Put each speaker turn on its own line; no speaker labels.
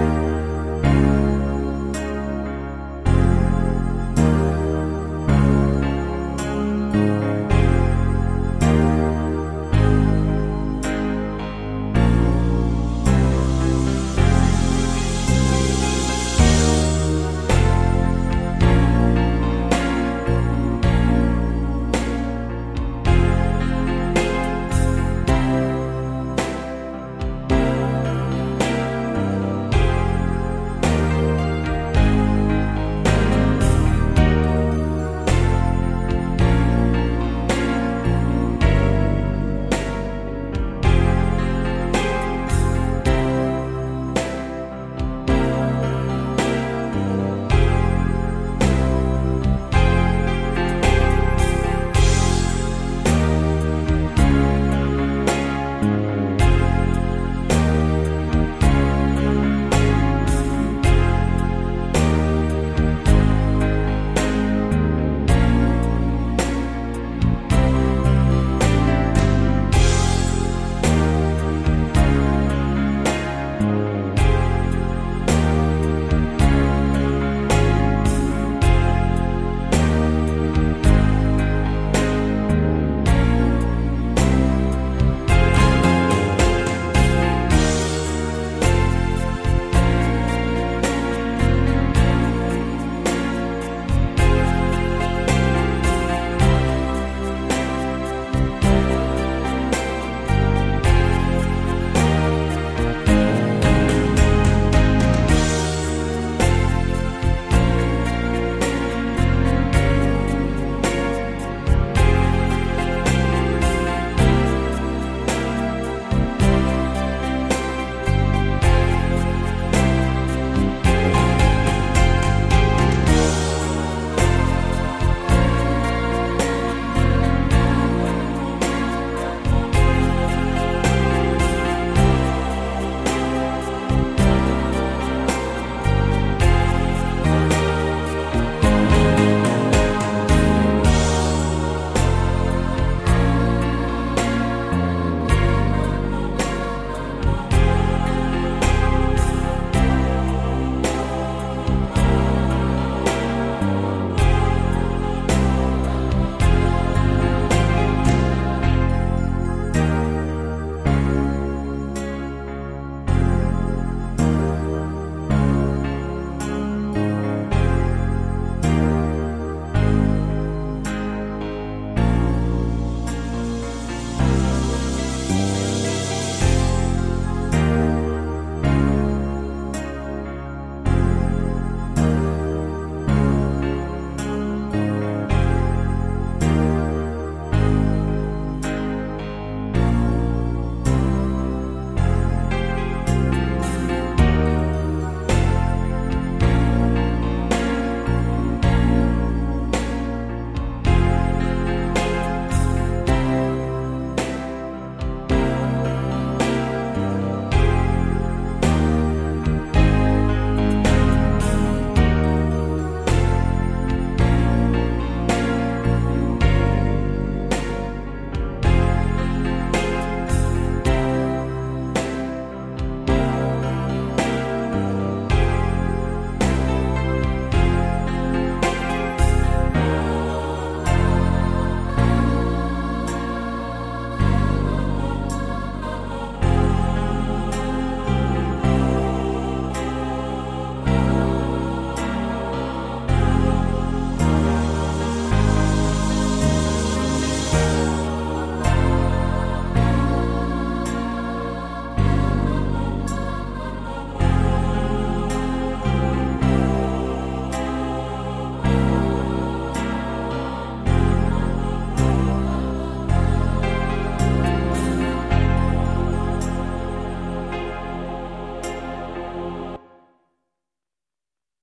you.